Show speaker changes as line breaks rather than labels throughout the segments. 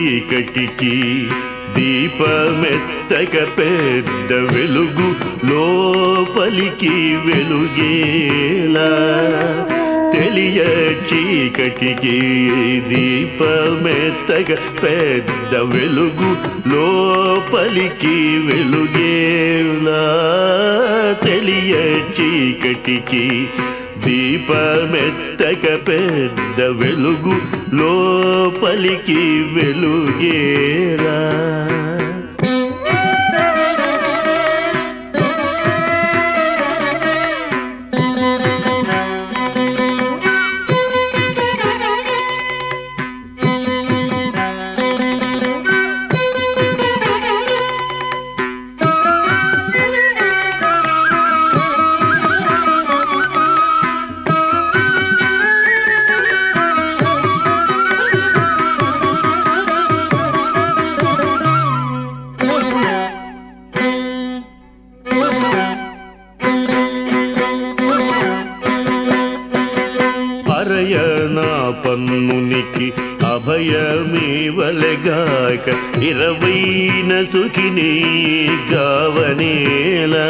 చీకటికి దీపమెత్తక పెద్ద వెలుగు లోపలికి వెలుగేలా తెలియ చీకటికి దీపమెత్తక పెద్ద వెలుగు లోపలికి వెలుగేలా తెలియ చీకటికి దీపమెత్తక పెద్ద వెలుగు లోపలికి వెలుగేరా. అరయణ పన్నునికి అభయమేవలగాక ఇరవైన సుఖిని గావనేలా.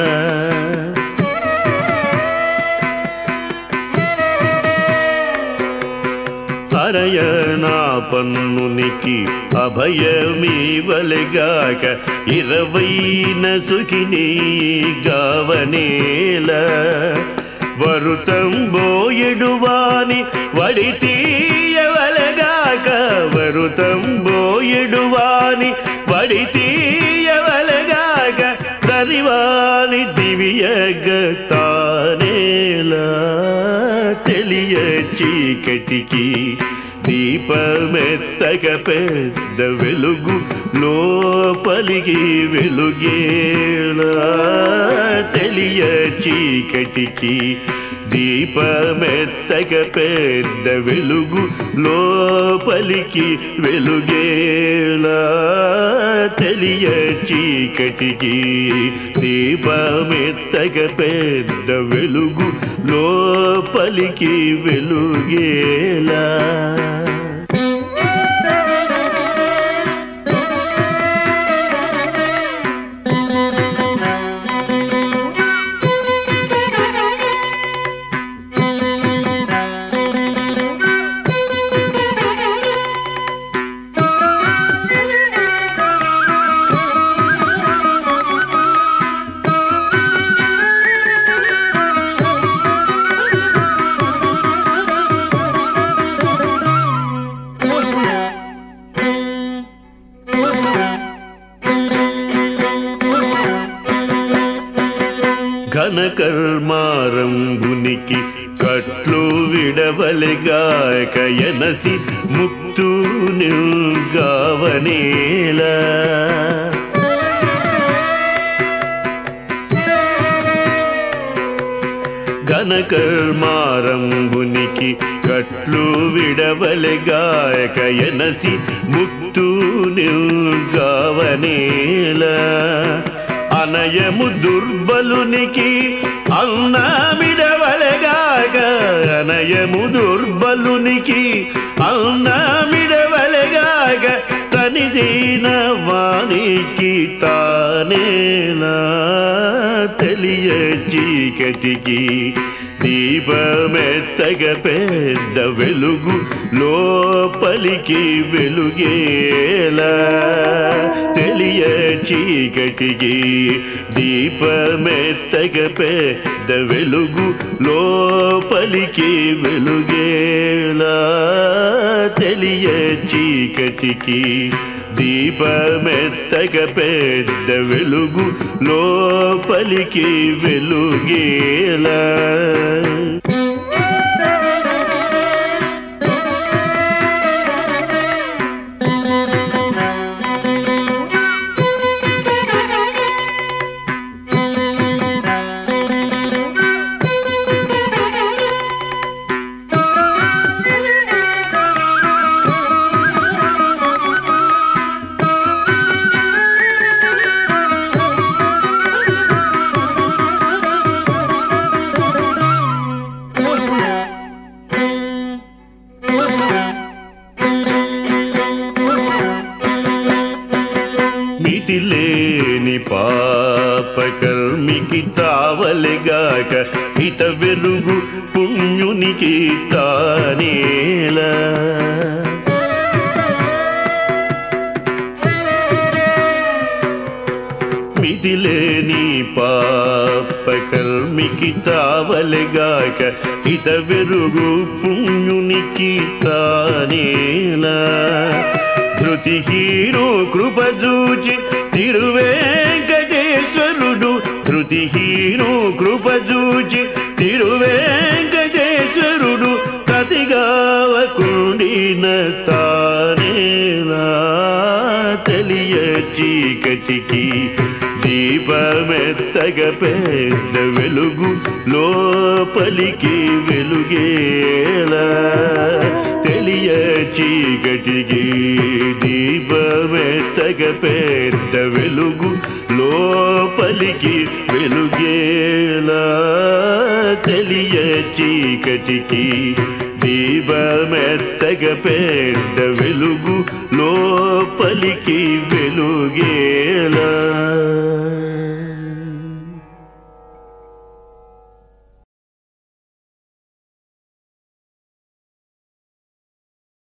అరయణ పన్నునికి అభయమీవలగాక ఇరవైన సుఖిని గావనేలా. వరుతం బోయెడువాని వడి తీయవలగాక వరుతం బోయెడువాని వడి తీయవలగాక దరివాని దివియగ తానేలా తెలియ చీకటికి దీపమెత్తక పెద్ద వెలుగు లోపలికి వెలుగేలా తెలియ చీకటికి దీపమెత్తక పెద్ద వెలుగు లోపలికి వెలుగేలా తెలియ చీకటికి దీపమెత్తక పెద్ద వెలుగు లోపలికి వెలుగేలా ఘనకర్మారంభునికి కట్లు విడవలగాక ఎనసి ముక్తు నిల్గావనేలా ఘనకర్మారంభునికి కట్లు విడవలగాక ఎనసి ముక్తు నిల్గావనేలా అనయము దుర్బలునికి అన్నమిడవలగాక అనయము దుర్బలునికి అన్నమిడవలగాక తనిసిన వానికి తానేనా తెలియ చీకటికి దీపమెత్తగ పెద్ద వెలుగు లోపలికి వెలుగేలా. చీకటికి దీపమెత్తగ పెద్ద వెలుగు లోపలికి వెలుగేలా తెలియ చీకటికి దీపమెత్తగ పెద్ద వెలుగు లోపలికి వెలుగేలా కావలిగాక హిత వెలుగు పుణ్యునికి తానేలా. మిదిలేని పాప కల్మికి తావలెగాక ఇత వెరుగు పుణ్యునికి తానేలా. ధృతిహీను కృపజూచి తిరువే ధృతిహీను కృపజూచి తిరువేంకటేశ్వరుడు ప్రతిగావకుండిన తానేలా తెలియ చీకటికి దీపమెత్తగ పెద్ద వెలుగు లోపలికి వెలుగేలా తెలియ చీకటికి దీపమెత్తగ పెద్ద వెలుగు లో పలికి వెలుగేలా తెలియ చీకటికి దీపమెత్తగ పెద్ద వెలుగు లోపలికి వెలుగేలా.